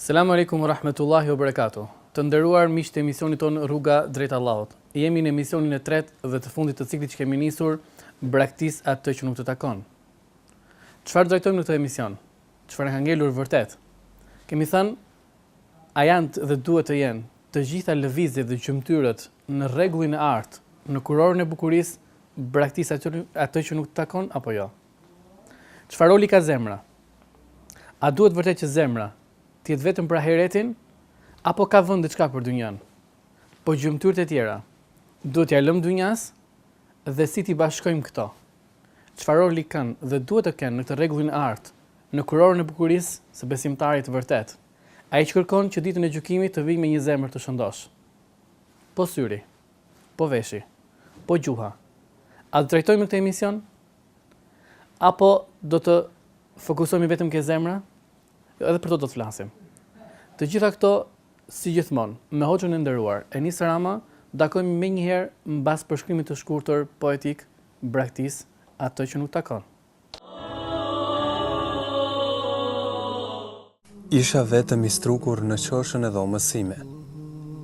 Selam alejkum u rahmetullahi u berekatuh. Të nderuar miq të emisionit tonë Rruga drejt Allahut. Jemi në emisionin e tretë dhe të fundit të ciklit që kemi nisur Braktis atë që nuk të takon. Çfarë do trajtojmë në këtë emision? Çfarë na ka ngelur vërtet? Kemi thënë a janë dhe duhet të jenë të gjitha lëvizjet dhe gjymtyrët në rregullin e artë, në kurorën e bukurisë, braktis atë që nuk të takon apo jo? Çfarë roli ka zemra? A duhet vërtet që zemra të jetë vetëm për ahiretin apo ka vend diçka për dynjanë? Po gjymtyrët e tjera, duhet t'ia lëmë dynjasë dhe si t'i bashkojmë këto? Çfarë roli kanë dhe duhet të kenë në këtë rregullin e artë, në kurorën e bukurisë së besimtarit të vërtetë, ai që kërkon që Ditën e Gjykimit të vijë me një zemër të shëndoshë? Po syri? Po veshi? Po gjuha? A do trajtojmë në këtë emision Apo do të fokusohemi vetëm ke zemra? Edhe për to do të flasim. Të gjitha këto, si gjithmonë, me Hoxhën e nderuar, Enis Rama, takohemi menjëherë mbas përshkrimit të shkurtër poetik braktis atë që nuk takon. Isha vetëm i strukur në qoshën e dhomës sime.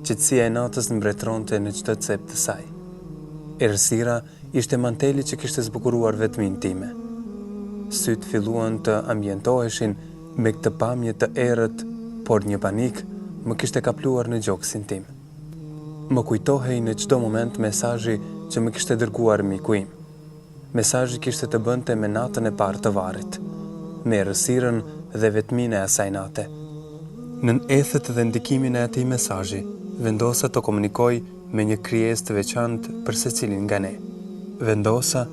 Qetësia e natës mbretëronte në çdo cep të saj. Errësira ishte manteli që kishte zbukuruar vetminë time. Sytë filluan të ambientoheshin me këtë pamje të errët, por një panik më kishte kapluar në gjoksin tim. Më kujtohej në çdo moment mesazhi që më kishte dërguar miku im. Mesazhi kishte të bënte me natën e parë të varrit, me errësirën dhe vetminë e asaj nate. Nën ethet dhe ndikimin e atij mesazhi, vendosa të komunikoj me një krijesë të veçantë për secilin nga ne. Vendosa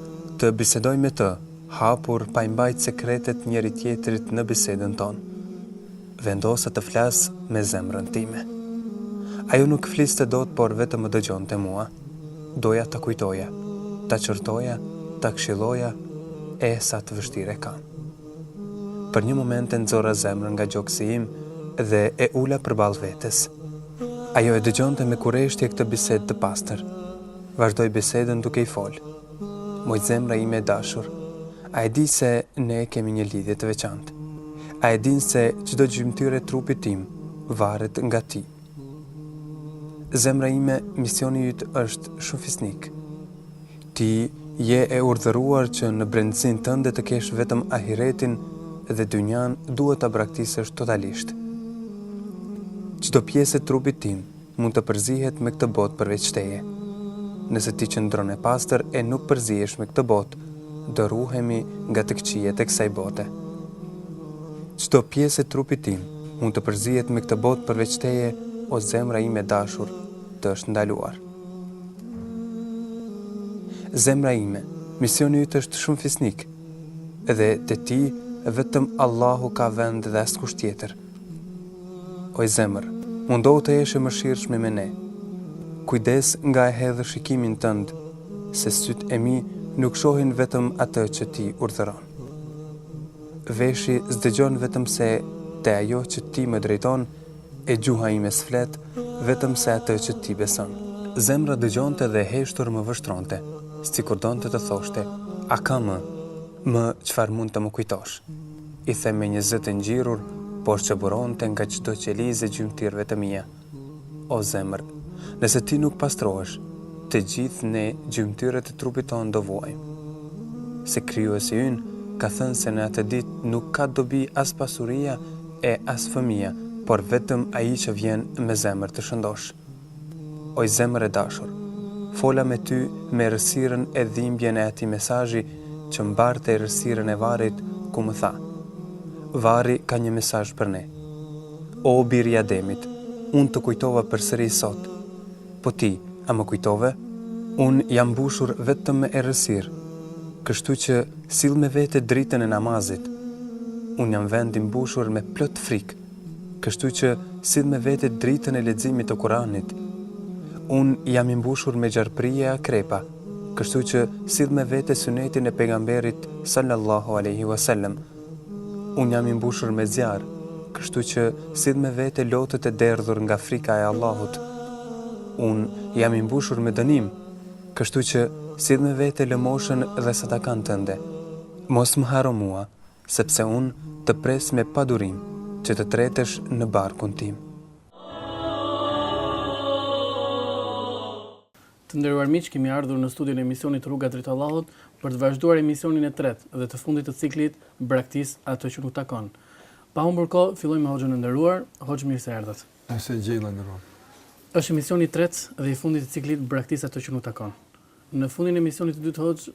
të bisedoj me të, hapur, pa i mbajt sekretet njëri-tjetrit në bisedën tonë. Vendosa të flas me zemrën time. Ajo nuk fliste dot por vetëm më dëgjonte mua. Doja ta kujtoja, ta qortoja, ta këshilloja, eh sa të vështirë e kam. Për një moment e nxora zemrën nga gjoksi im dhe e ula përballë vetes. Ajo e dëgjonte me kureshtje këtë bisedë të pastër. Vazhdoj bisedën duke i fol. Moj zemra ime e dashur, a e di se ne kemi një lidhje të veçantë? A e din se çdo gjymtyrë e trupit tim varet nga ti? Zemra ime, misioni yt është shumë fisnik. Ti je e urdhëruar që në brendësinë tënde të kesh vetëm ahiretin dhe dynjanë duhet ta braktisësh totalisht. Çdo pjesë e trupit tim mund të përzihet me këtë botë përveç teje. Nëse ti qëndron e pastër e nuk përzihesh me këtë botë, do ruhemi nga të këqijet e kësaj bote. Çdo pjesë e trupit tim mund të përzihet me këtë botë përveç teje, o zemra ime e dashur, të është ndaluar. Zemra ime, misioni yt është shumë fisnik, dhe te ti vetëm Allahu ka vend dhe askush tjetër. Oj zemër, mundohu të jesh e mëshirshme me ne. Kujdes nga e hedh shikimin tënd, se sytë e mi nuk shohin vetëm atë që ti urdhëron. Veshi s'dëgjon vetëm se te ajo që ti më drejton, e gjuha ime s'flet vetëm se atë që ti beson. Zemra dëgjonte dhe e heshtur më vështronte, sikur donte të thoshte, A ka më, më çfarë mund të më kujtosh? i them me një zë të ngjirur, por që buronte nga çdo qelizë e gjymtyrëve të mia. O zemër, nëse ti nuk pastrohesh, të gjithë ne gjymtyrët e trupit tonë do vuajmë. Se Krijuesi ynë ka thënë se në atë ditë nuk ka dobi as pasuria e as fëmija, por vetëm ai që vjen me zemër të shëndoshë. Oj zemër e dashur, fola me ty në errësirën e dhimbjen e atij mesazhi që mbarte errësirën e varrit ku më tha, Varri ka një mesazh për ne. O bir i Ademit, unë të kujtova përsëri sot. Po ti, a më kujtove? Unë jam mbushur vetëm me errësirë, kështu që sill me vete dritën e namazit. Unë jam vend i mbushur me plot frikë. Kështu që sill me vete dritën e leximit të Kuranit. Unë jam i mbushur me gjarpërinj e akrepa, kështu që sill me vete synetin e Pejgamberit sallallahu alejhi wa sallam. Unë jam i mbushur me zjarr, kështu që sill me vete lotët e derdhur nga frika e Allahut. Unë jam i mbushur me dënim, kështu që sill me vete lëmoshën dhe sadakan tënde. Mos më harro mua, Sepse unë të pres me padurim që të tretesh në barkun tim. Të nderuar miq, kemi ardhur në studion e emisionit Rruga drejt Allahut për të vazhduar emisionin e tretë dhe të fundit të ciklit Braktis atë që nuk të takon. Pa humbur kohë, fillojmë me Hoxhën e nderuar. Hoxhë, mirë se erdhët. Mirë se ju gjeta i nderuar. Është emisioni i tretë dhe i fundit i ciklit Braktis atë që nuk të takon. Në fundin e emisionit të dytë Hoxhë,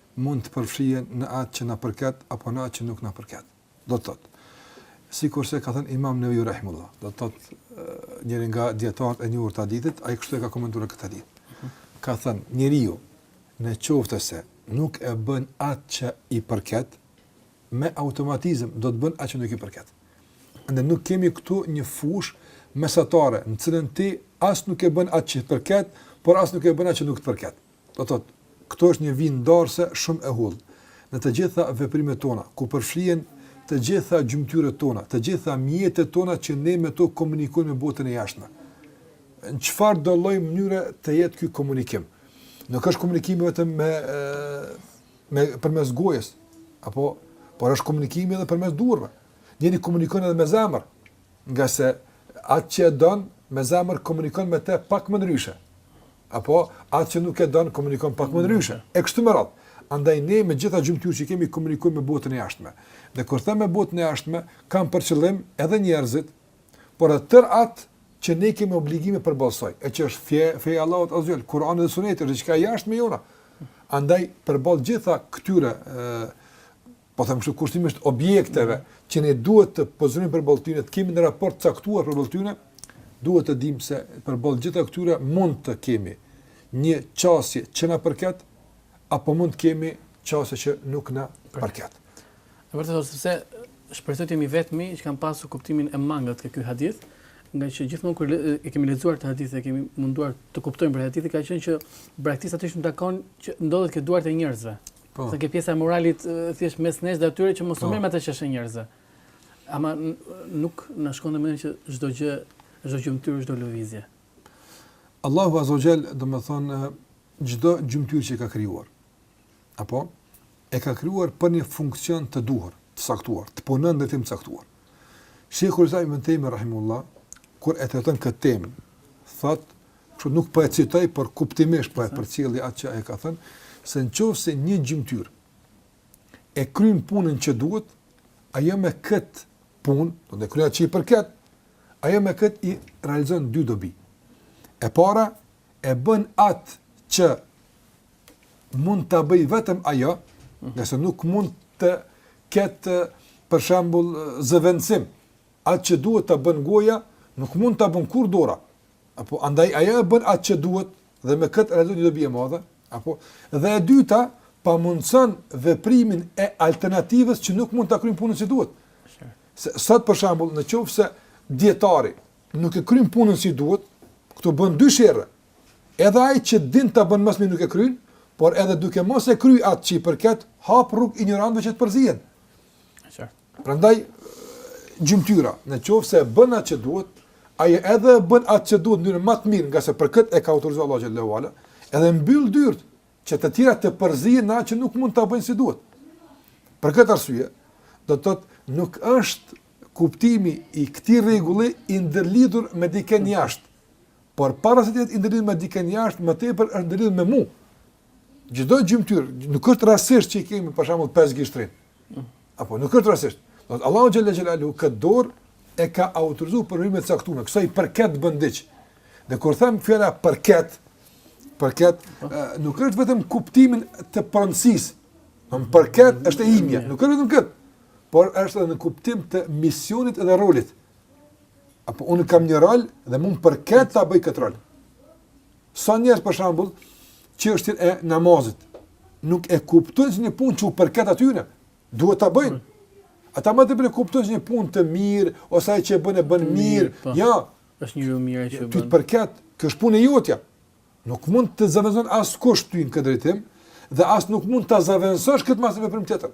mund të përfshihen në atë që na përket apo në atë që nuk na përket. Do të thotë, sikurse ka thënë Imam Neveviu rahimullah, do të thotë njëri nga dietarët e njohur të hadithit, ai kështu e ka komentuar këtë hadith. Ka thënë, njeriu në qoftë se nuk e bën atë që i përket, me automatizëm do të bën atë që nuk i përket. Andaj nuk kemi këtu një fushë mesatare, në të cilën ti as nuk e bën atë që të përket, por as nuk e bën atë që nuk të përket. Do të thotë, këtu është një vijë ndarëse shumë e hollë. Në të gjitha veprimet tona, ku përfshihen të gjitha gjymtyrët tona, të gjitha mjetet tona që ne me to komunikojmë me botën e jashtme. Në çfarëdo lloj mënyre të jetë ky komunikim? Nuk është komunikimi vetëm me me përmes gojës, apo por është komunikimi edhe përmes duarve. Njeriu komunikon edhe me zemër, ngase atë që e don me zemër komunikon me të pak më ndryshe. Apo, atë që nuk e don, komunikon pak më ndryshe. E kështu me radhë. Andaj ne me gjitha gjymtyrët që kemi komunikojmë me botën e jashtme. Dhe kur them me botën e jashtme, kam për qëllim edhe njerëzit, por edhe tërë atë që ne kemi obligime përballë saj, e që është fe, feja e Allahut Azze ue Xhel, Kur'ani dhe Suneti, është diqka e jashtme jona. Andaj, përballë gjitha këtyre e, po them kështu, kushtimisht objekteve që ne duhet të pozicionohemi përballë tyre, të kemi një raport të caktuar përballë tyre, duhet të dimë se përballë gjitha këtyre mund të kemi një qasje që na përket apo mund të kemi qasje që nuk na përket. E vërteta është se shpresoj të jem i vetmi që kam pasur kuptimin e mangët të këtij hadith, ngaqë gjithmonë kur e kemi lexuar këtë hadith, kemi munduar të kuptojmë për hadithin, ka qenë që braktis atë që s'të takon që ndodhet ke duart e njerëzve. Po. Se ke pjesa e moralit thjesht mes nesh dhe atyre që mos u po. merr me atë që është e njerëzve. Ama nuk na shkon në mendje që çdo gjë, çdo gjymtyrë, çdo lëvizje. Allahu Azza Jall, domethënë çdo gjymtyrë që e ka krijuar, e ka krijuar për një funksion të duhur, të caktuar, të punon në ritëm të caktuar. Sheikhul Islam Ibn Taymiyyah rahimullah kur e trajton këtë temë, thotë Tash nuk po e citoj, por kuptimisht po e përcjell atë që ai ka thënë, se në qoftë se një gjymtyrë e kryen punën që duhet, ajo me këtë punë, do të kryen atë që i përket, ajo me këtë i realizon dy dobi. E para, e bën atë që mund ta bëjë vetëm ajo, mhm. se nuk mund të ketë për shembull zëvendësim, atë që duhet ta bën goja, nuk mund ta bën kurrë dora, Apo, andaj ai e bën atë që duhet dhe me këtë realizon dy dobi të mëdha. Apo, dhe e dyta, pamundëson veprimin e alternativës që nuk mund ta kryen punën si duhet. Se, sot për shembull, në qoftë se dijetari nuk e kryen punën si duhet, këtu bën dy sherre. Edhe ai që din ta bën më së miri nuk e kryen, por edhe duke mos e kry atë që i përket, hap rrugë injorantëve që të përzihen. Qartë. Prandaj gjymtyra, në qoftë se e bën atë që duhet, ai edhe e bën atë që duhet në mënyrë më të mirë, ngase për këtë e ka autorizuar Allahu xhel-le ve ala, edhe mbyll dyert që të tjerat të përzihen në atë që nuk mund ta bëjnë si duhet. Për këtë arsye, do të thotë nuk është kuptimi i këtij rregulli i ndërlidhur me dikën jashtë. Por para se të jetë i ndërlidhur me dikën jashtë, më tepër është ndërlidhur me mua. çdo gjymtyrë, nuk është rastësisht që i kemi për shembull pesë gishtrin. Mm. Apo nuk është rastësisht. Do të thotë Allahu xhel-le xhelaluhu këtë dorë e ka autorizuar për veprime të caktuara, kësaj i përket të bën diç. Dhe kur them fjala përket, përket nuk është vetëm në kuptimin të pronësisë. Më përket, është e imja, nuk është vetëm kët, por është edhe në kuptim të misionit dhe rolit. Apo unë kam një rol dhe mu më përket ta bëj këtë rol. Sa njerëz për shembull çështjen e namazit nuk e kuptojnë si një punë që u përket atyre, duhet ta bëjnë. Ata më tepër e kuptojnë si një punë të mirë ose ai që e bën e bën mirë. Po. Jo, është një gjë mirë që bën. Ty të përket, kjo është punë e jotja. Nuk mund të të zëvendëson askush ty në këtë drejtim dhe as nuk mund ta zëvendësosh këtë me asnjë veprim tjetër.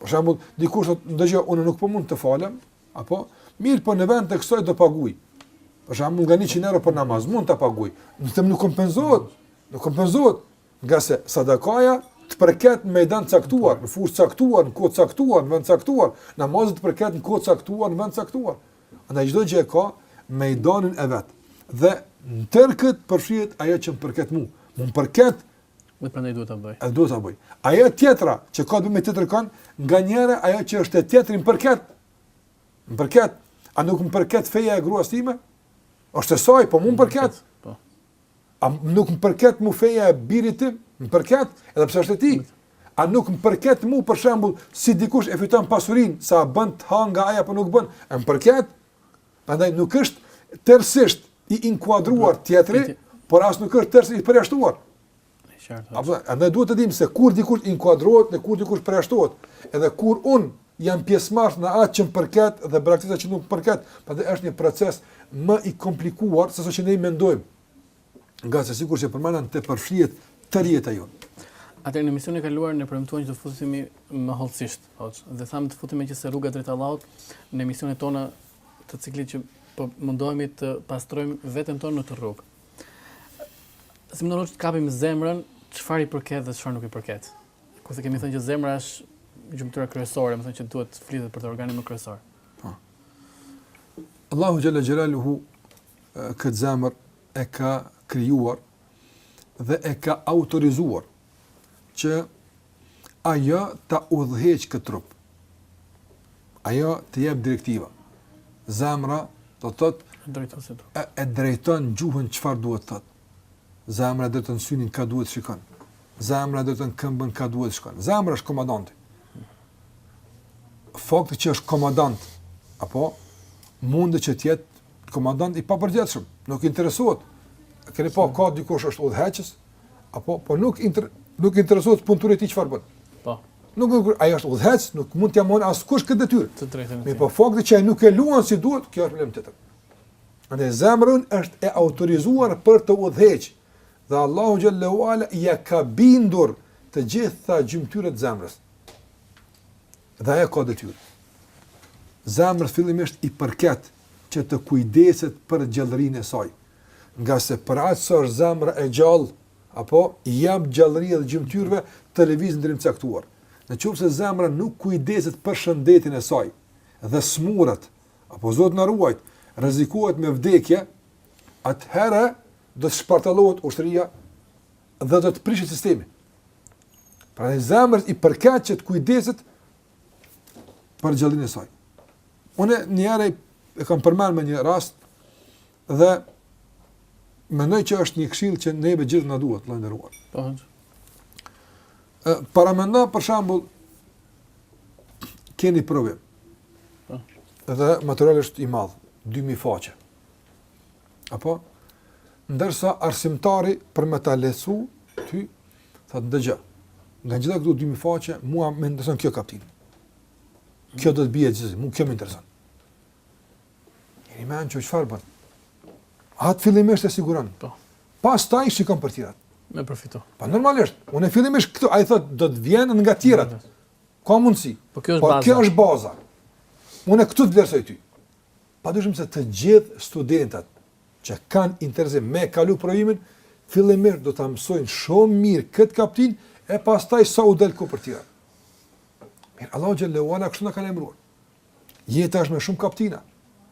Për shembull, dikush thotë, "Ndëgjo, unë nuk po mund të falem." Apo, mirë, po në vend të kësaj do paguaj. Për shembull, nga 100 euro për namaz mund ta paguaj. Do të thotë nuk kompenzohet. Nuk kompenzohet. Ngase sadakaja të përket në mejdan caktuar, në fushë caktuar, në kohë caktuar, në vend caktuar, namazi të përket në kohë caktuar, në vend caktuar. Andaj çdo gjë e ka mejdanin e vet. Dhe në tërë këtë përfshihet ajo që më përket mu. Më përket Dhe prandaj duhet ta bëj. Edhe duhet ta bëj. Ajo tjetra që ka të bëjë me tjetërkënd, nganjëherë ajo që është e tjetrit më përket. Më përket, a nuk më përket feja e gruas time? Është e saj, po mu më përket. Po. A nuk më përket mu feja e birit tim? Më përket, edhe pse është e tij. A nuk më përket mu për shembull si dikush e fiton pasurinë, se a bën të ha nga ajo apo nuk bën? Më përket. Prandaj nuk është tërësisht i inkuadruar tjetri, por as nuk është tërësisht i përjashtuar. Apo, andaj duhet të dimë se kur dikush inkuadrohet dhe kur dikush përjashtohet. Edhe kur un jam pjesëmarrës në atë që më përket dhe braktis atë që nuk më përket, prandaj është një proces më i komplikuar se sa që ne mendojmë. ngase sikur që përmendën të përfshihet tërë jeta jonë. E te emisionin e kaluar ne premtuam që të futemi më hollësisht, hoc, dhe thamë të futemi që se rruga drejt Allahut në emisionet tona të ciklit që po mundohemi të pastrojmë veten tonë në atë rrugë. Si mendon se të kapim zemrën, çfarë i përket dhe çfarë nuk i përket. Kurse kemi thënë që zemra është gjymtyra kryesore, me thënë që duhet të flitet për të organin më kryesor. Po. Allahu xhel-le xhelaluhu këtë zemër e ka krijuar dhe e ka autorizuar që ajo ta udhëheq këtë trup. Ajo të jap direktiva. Zemra do të thotë drejton si do. E, e drejton gjuhën çfarë duhet të thotë. Zemra e drejton synin ka duhet shikon. Zemra e drejton këmbën ka duhet shikon. Zemra është komandanti. Fakti që është komandant apo mund të jetë komandant i papërgjegjshëm, nuk interesohet. Keni pa ku dikush është udhëheqës apo po nuk inter, nuk interesohet punëtori i tij çfarë bën. Po. Nuk nuk ai është udhëheqës, nuk mund t'ia mohon askush këtë detyrë. Të drejtën. Mirëpo fakti që ai nuk e luan si duhet, kjo është problem tjetër. Andaj zemra jonë është e autorizuar për të udhëheqë dhe Allahu xhel-le ue ala ia ka bindur të gjitha gjymtyrët zemrës. Dhe ajo ka detyrë. Zemrës fillimisht i përket që të kujdeset për gjallërinë e saj. Ngase për aq sa është zemra e gjallë, apo i jap gjallëri edhe gjymtyrëve të lëvizin në drejtim caktuar. Në qoftë se zemra nuk kujdeset për shëndetin e saj dhe smuret apo Zot na ruajt, rrezikohet me vdekje, atëherë do të shpartallohet ushtria dhe do të prishet sistemi. Pra zemrës i përket që të kujdeset për gjallërinë e saj. Unë një herë e kam përmend me një rast, Dhe mendoj që është një këshill që neve gjithë na duhet, vëlla i nderuar. Po. Ë paramendo për shembull keni provim. Po. Dhe materiali është i madh, 2000 faqe. Apo ndërsa arsimtari për me ta lehtësu ty thotë dëgjo. Nga gjitha këto 2000 faqe mua më intereson kjo kapitull. Kjo do të bie gjithsesi, mua kjo më intereson. Ti menjëherë çfarë bën? Atë fillimisht e siguron. Po. Pastaj shikon për tjerat. Me përfitu. Pa po, normalisht, unë e fillimisht këtu, ai thot, do të vjenë nga tjerat. Ka mundësi. Po kjo është po, baza. Kjo është baza. Unë këtu të vlerësoj ty. Pa dyshim se të gjithë studentët që kanë interesim me kalu provimin, fillimisht do të mësojnë shumë mirë këtë kaptin, e pastaj sa u delë kohë për tjerat. Mirë, Allahu xhel-le ue ala kështu na ka lajmëruar. Jeta është me shumë kaptina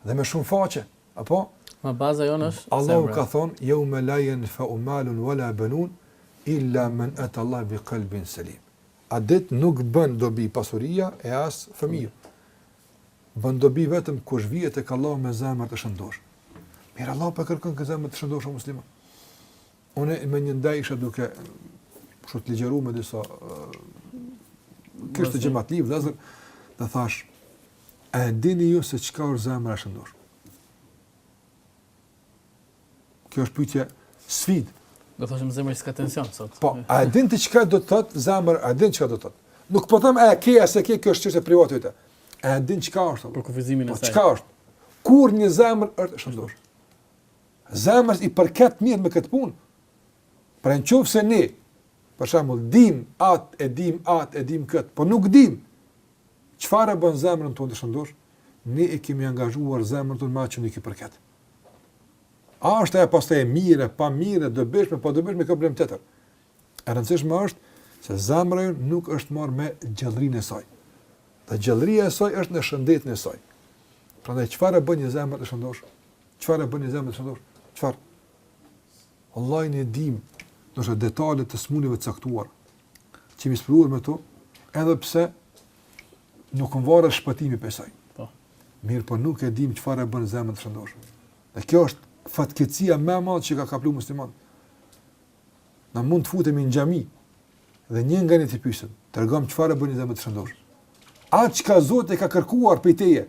dhe me shumë faqe, apo? Ama baza jonë është zemra. Allahu ka thonë, jaume la jenfa'u malun wa la benun, illa men eta Allah bi kalbin selim. A dit nuk bën dobi pasuria e as fëmija. Bën dobi vetëm kush vjen te Allahu me zemër të shëndosh. Mirë Allahu pra po kërkën këtë zemër të shëndosh o musliman. Unë mbrëmë isha duke kështu ligjëruar me disa kështu xhematli, dhe zërë, dhe thash, e dini ju se çka është zemër e shëndosh? Kjo është pytje sfid. Dhe thashim zemër që s'ka tension, sot. Po, a e din ti çka do të thotë zemër, a e din çka do të thotë? Nuk po them, e ke, a s'e ke, kjo është çështje private e jote. A e din çka është? Për kufizimin e po, saj. Po, çka është? Kur një zemër është shëndosh? Zemrës i përket mirret me këtë punë. Pra në qoftë se ne, për shembull, dim atë, e dim atë, e dim këtë, po nuk dim, çfarë e bën zemrën tonë të shëndosh, ne e kemi angazhuar zemrën tonë me atë që nuk i përket. A është pastaj e mirë, pa mirë, dobishme, pa dobishme, ka problem tjetër. E rëndësishme është se zemra nuk është marrë me gjallërinë e saj. Dhe gjallëria e saj është në shëndetin e saj. Pra çfarë e bën një zemër të shëndosh? Çfarë e bën një zemër të shëndosh? Çfarë? Vallahi ne i dim, deri detalet të smundjeve të caktuara që jemi sprovuar me to, edhe pse nuk më varet shpëtimi prej saj. Po. Mirë, po nuk e dim çfarë e bën zemrën të shëndosh. Dhe kjo është fatkeqësia më e madhe që ka kapluar muslimanët. Ne mund të futemi në xhami dhe një nga një të pyesim, "Tregom çfarë e bën zemrën të shëndosh?" Atë çka Zoti ka kërkuar prej teje?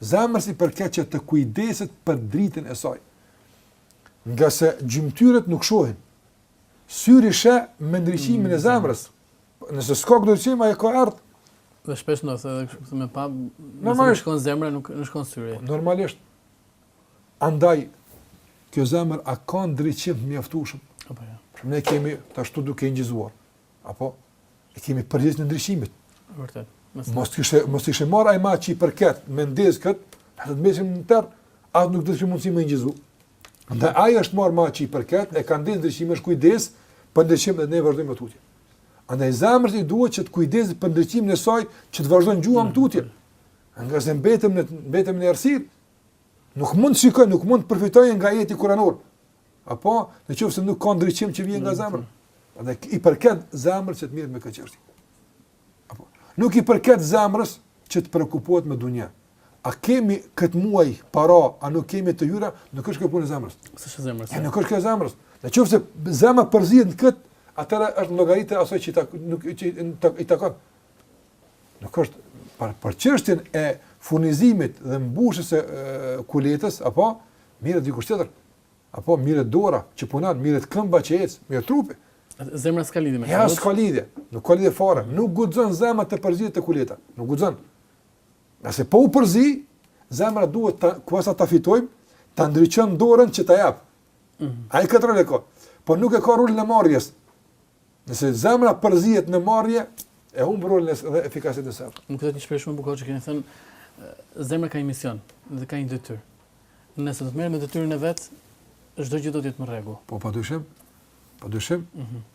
Zemrës i përket që të kujdeset për dritën e saj. Ngase gjymtyrët nuk shohin. Syri sheh me ndriçimin e mm. zemrës. Nëse s'ka këtë ndriçim, aje ka ardhë. Dhe shpesh ne themi edhe me pa, nëse s'më shkon zemra, nuk më shkon syri. Normalisht. Andaj, kjo zemër a ka ndriçim të mjaftushëm. Apo jo. Shembull ne jemi tash duke inçizuar. Apo e kemi prej këtij ndriçimit. Vërtet. Mos të ishe, mos të ishe marrë ai me atë që i përket, me ndezë këtë, ne të mbesim në terr, atë nuk kish mundësi me inçizu. Dhe ai është marrë me atë që i përket, e ka ndezë ndriçimin, është kujdes për ndriçimin dhe ne vazhdojmë tutje. Andaj zemrës i duhet që të kujdeset për ndriçimin e saj që të vazhdon gjuha më tutje. Ngase mbetem në, mbetem në errësirë. Nuk mund të shikoj, nuk mund të përfitoj nga ajeti kuranor. Apo, në qoftë se nuk ka ndriçim që vjen nga zemra. Andaj i përket zemrës që të mirret me këtë çështje. Apo, nuk i përket zemrës që të preokupohet me dunja. A kemi këtë muaj para, a nuk kemi të hyra, nuk është kjo punë e zemrës. S'është e zemrës. E nuk është kjo punë e zemrës. Në qoftë se zemra përzihet në këtë, atëherë është në llogari të asaj që i takon. Nuk është për, për çështjen e furnizimit dhe mbushjes së kuletës apo merret diku tjetër. Apo merret dora që punon, merret këmba që ec, merret trupi. Zemra s'ka lidhje me këtë. Ja s'ka lidhje. Nuk ka lidhje fare. Nuk guxon zemra të përzihet të kuleta. Nuk guxon. Nëse po u përzi, zemra duhet ta kuasa ta fitojmë, ta ndriçojë dorën që ta jap. Mm -hmm. Ai këtë rol e ka. Po nuk e ka rolin e marrjes. Nëse zemra përzihet në marrje, e humb rolin dhe efikasitetin e saj. Më kujtohet një shprehje shumë e bukur që keni thënë, zemra ka një mision dhe ka një detyrë. Nëse do të merret me detyrën e vet, çdo gjë do të jetë në rregull. Po padyshim. Padyshim. Mhm. Mm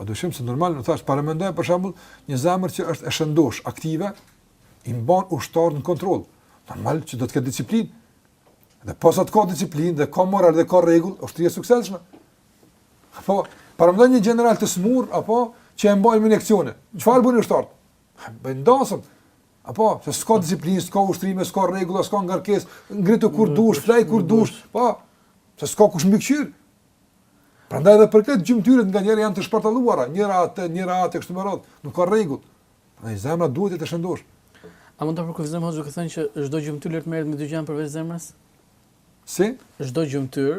padyshim se normal, ta zëmë paramendoje për shembull një zemër që është e shëndoshë, aktive, i mban ushtarët në kontroll. Normal që do të ketë disiplinë. Dhe posa të ketë disiplinë dhe ka moral dhe ka rregull, është i suksesshëm. Apo, paramendo një general të sëmurë, apo, që e mbajnë me injeksione. Çfarë bëjnë ushtarët? Bëjnë dasmë. Apo, se s'ka disiplinë, s'ka ushtrime, s'ka rregulla, s'ka ngarkesë, ngritu kur dush, flej kur dush, po, se s'ka kush mbikëqyr. Prandaj edhe për këtë gjymtyrët nga njëra anë të shpartalluara, njëra atë, njëra atë kështu me radhë, nuk ka rregull. Andaj zemra duhet të shëndoshet. A mund të përkufizojmë hoxhë që thënë që çdo gjymtyrë të merret me dynja përveç zemrës? Si? Çdo gjymtyrë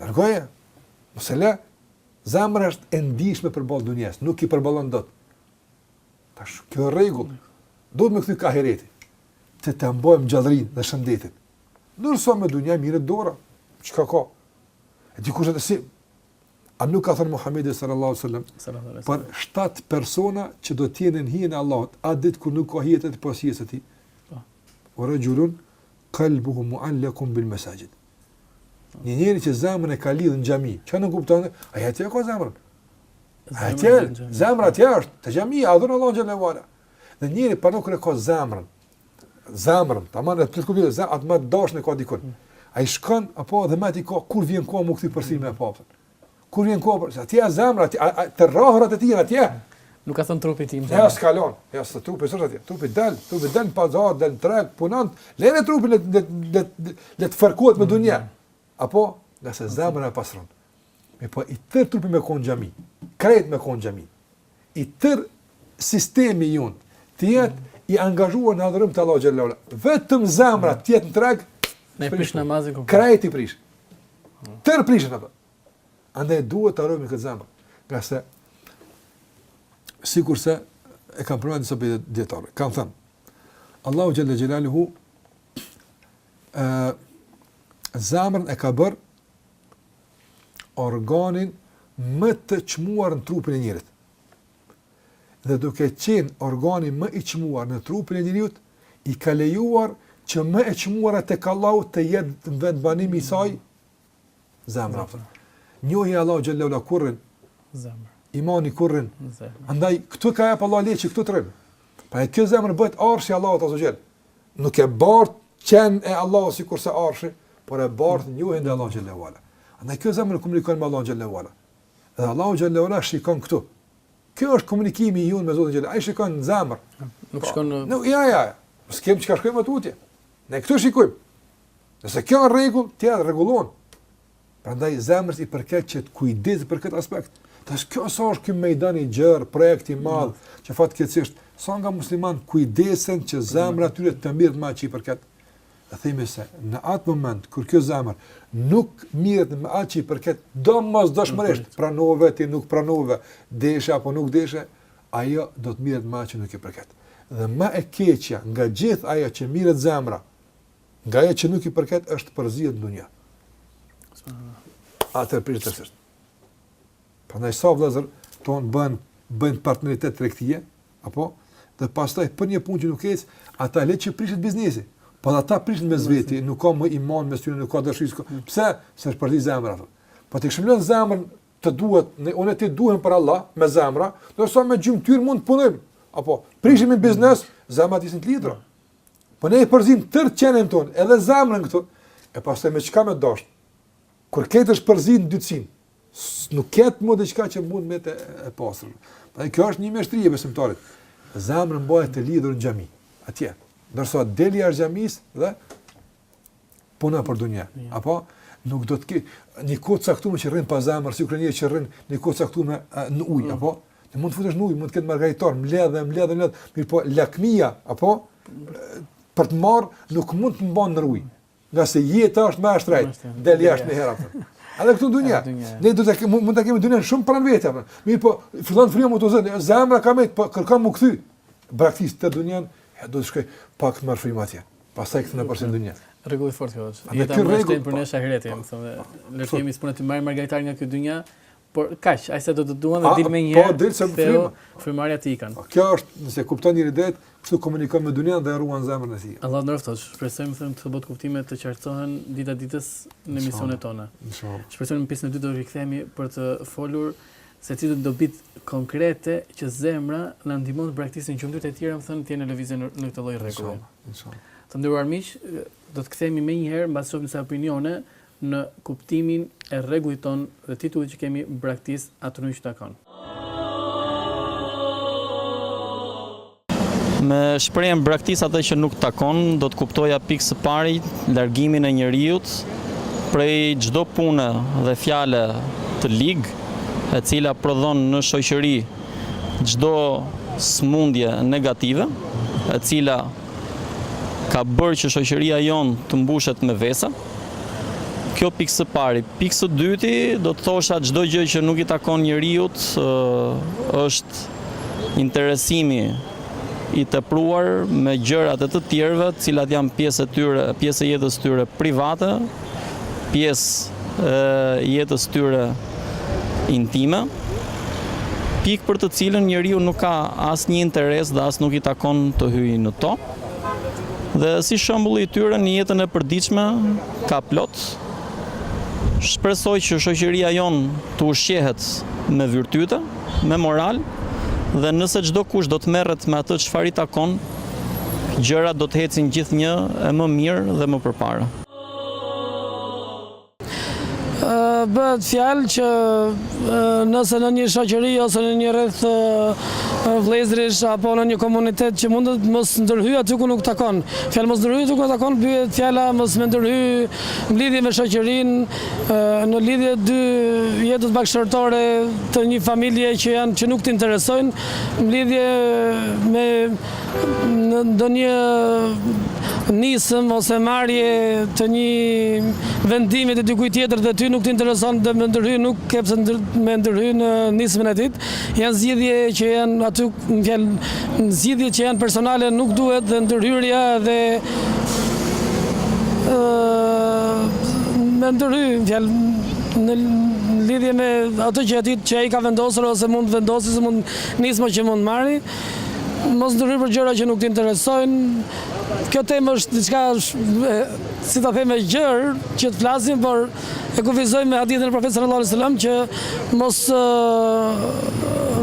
Largoje. Mos e lë. Zemra është e ndjeshme përballë dunjasë, nuk e përballon dot. Tash kjo rregull. Do të me e kthy kah ahireti. Që t'ia mbajmë gjallërinë dhe shëndetin. Ndërsa me dunja merret dora. Çka ka? E di kush e si? A nuk ka thënë Muhamedi sallallahu alaihi wasallam për shtat persona që do të jenë në hijen e Allahut, atë ditë kur nuk ka hije tjetër pos hijes së tij? Po. Wa rajulun qalbuhu muallakun bil masajid. Një njeri që zemrën e ka lidhë në xhami, çka nënkupton, ai atje e ka zemrën? Atje e, zemrën atje është, te xhamia, adhuron Allahun xhelle ve ala. Dhe njeriu po ku e ka zemrën, zemrën, tamam e të kupton, zemrën, atë më të dashën e ka dikund. Ai shkon, apo dhe mezi pret, kur vjen koha me u kthy përsëri me pa prapë. Kur vjen koha, se atje është zemra, atje, a, të rrahurat e tij janë atje. Nuk ka thënë trupin e tij. Ja s'ka thënë, ja se trupi s'është atje. Trupi dal, trupi dal në pazar, dal në treg, punon, lëre trupin le le le të fërkohet me dunja. Mm. Apo, ngase zemra e pasron. Mirëpo i tërë trupi me kon në xhami. Krejt me kon në xhami. i tërë sistemi jot të jetë i angazhuar në adhurim të Allahut xhelle ve ala. Vetëm zemra të jetë në treg e prish namazin ku krejt i prish. Tërë prishet apo. Andaj duhet ta ruajmë këtë zemër, ngase sikurse e kanë përmendur disa prej dijetarëve. Kanë thënë Allahu xhelle xhelaluhu ë zemrën e ka bërë organin më të çmuar në trupin e njeriut. Dhe duke qenë organi më i çmuar në trupin e njeriut, i ka lejuar që më e çmuara tek Allahu të jetë vendbanimi i saj zemra. Njohja e Allahut xhelle ue ala ku rrin zemra. Imani ku rrin zemra. Andaj këtu ka dhënë Allahu leje këtu të rrim. Pra kjo zemër bëhet arshi Allahut azze ue xhel. nuk e bart qenien e Allahut sikurse arshi, por e bart njohjen e Allahut xhelle ue ala. Andaj kjo zemër komunikon me Allahun xhelle ue ala. Dhe Allahu xhelle ue ala shikon këtu. Kjo është komunikimi i jonë me Zotin xhallahu. Ai shikon në zemër. Nuk shikon në Nuk ja ja. S'kem çka shkojmë më tutje. Ne këtu shikojmë. Nëse kjo është rregull, ti e rregullon. Prandaj zemrës i përket që të kujdeset për këtë aspekt. Tash kjo sa është ky mejdan i gjerë, projekt i madh, mm. që fatkeqësisht sa nga muslimanët kujdesen që zemra e tyre të mirret me atë çi i përket. E themi se në atë moment kur kjo zemër nuk mirret me atë që i përket domosdoshmërisht, pranove ti nuk pranove, deshe apo nuk deshe, ajo do të mirret me atë që nuk i përket. Dhe më e keqja nga gjithë ajo që mirret zemra, Nga ajo që nuk i përket është përzihet në dunja. Subhanallah. Atë për të thënë. Prandaj sa vëllezër tanë bën bën partneritet tregtie, apo dhe pastaj për një punë që nuk ec, ata le që prishin biznesin. Po ata prishin mes veti, nuk ka më iman mes tyre, nuk ka dashuri. Mm. Pse? Se është përzi zemra. Po t'ishim lënë zemrën të duhet, ne unë ti duhem për Allah me zemra, ndërsa me gjymtyrë mund të punojmë. Apo prishim në biznes, zemrat jesin të lidhur. Po ne e përzim tërë qenien tonë, edhe zemrën këtu. E pastaj me çka me dasht? Kur këtë është përzi në dytësim, nuk ke më diçka që mund mbetet e pastër. Pra kjo është një mjeshtri e besimtarit. Zemrën mbaje të lidhur në xhami, atje. Ndërsa del jashtë xhamisë dhe Puno për dunja, apo? Mund ta kesh, një kohë të caktuar që rrin pa zemër, sikur ai që rrin një kohë të caktuar në ujë, mm. apo? Ne mund të futesh në ujë, mund të ketë margaritarë, mbledh, mbledh, mbledh, mirëpo lakmia, apo? Për të marrë nuk mund të mban në ujë. Ngase jeta është më e shtrejtë, del jashtë menjëherë, apo. Edhe këtu në dunja. Ne do të mund të kemi dunjanë shumë pranë vetes apo. Mirëpo, fillon fryma me t'u zënë, zemra ka më po kërkon me u kthy. Braktis dunjanë, ja do të shkoj pak me frymë atje. Pastaj kthehu përsëri në dynje. Rregulli i fortë kjo është. Andaj ky rregull për nesër në ahiretin, po, domethënë. Po, le të po. jemi s'pun të marrim margaritarë nga kjo dynja, por kaq, ai sa do të duan dhe dil menjëherë. Po dil se frymë. Frymëmarrja të ikën. Kjo është, nëse kupton njeri dot, kështu komunikon me dynjanë dhe ruan zemrën e tij. Allahu t'nderoftë hoxhë, shpresojmë domethënë që këto kuptime të qartësohen dita ditës në misionet tona. Inshallah. Shpresojmë në pjesën e dytë do të rikthehemi për të folur se cilat dobi konkrete që zemra na ndihmon të praktikojnë gjymtyrët e tjera, me thënë të jenë në lëvizje në, në këtë lloj rregulli. Të nderuar miq, do të kthehemi menjëherë mbasi shohim disa opinione në kuptimin e rregullit tonë dhe titullit që kemi braktis atë që nuk të takon. Me shprehjen braktis atë që nuk të takon, do të kuptoja pikë së pari largimin e njeriut prej çdo pune dhe fjale të ligë, e cila prodhon në shoqëri çdo sëmundje negative, e cila ka bërë që shoqëria jonë të mbushet me vesa. Kjo pikë së pari. Pikë së dyti, do të thosha çdo gjë që nuk i takon njeriut është interesimi i tepruar me gjërat e të tjerëve, të cilat janë pjesë e tyre, pjesë e jetës tyre private, pjesë e jetës tyre intime, pikë për të cilën njeriu nuk ka asnjë interes dhe as nuk i takon të hyjë në to, dhe si shembulli i tyre në jetën e përditshme ka plot, shpresoj që shoqëria jonë të ushqehet me virtyte, me moral dhe nëse çdokush do të merret me atë çfarë i takon, gjërat do të ecin gjithnjë e më mirë dhe më përpara. Bëhet fjalë që nëse në një shoqëri ose në një rreth vëllezërish apo në një komunitet që mund të mos ndërhyjë aty ku nuk të takon. Fjala mos ndërhyjë aty ku takon bëhet fjala mos me ndërhyjë në lidhje me shoqërinë, Në lidhje dy jetët bashkëshortore të një familje që janë që nuk të interesojnë, në lidhje me ndonjë nismë ose marrje të një vendimi të dikujt tjetër dhe ty nuk të intereson dhe me ndërhy nuk ke pse me ndërhy në nismën e tij, Janë zgjidhje që janë aty, me fjalë, zgjidhjet që janë personale nuk duhet dhe ndërhyrja dhe me ndërhy, me fjalë, në lidhje me ato që aty që ai ka vendosur ose mund të vendosë se mund nismën që mund të marri mos ndërhy për gjëra që nuk të interesojnë kjo temë është diçka si ta them e gjerë që të flasim por E kufizoj me hadithin e Profetit sallallahu alaihi wasallam që mos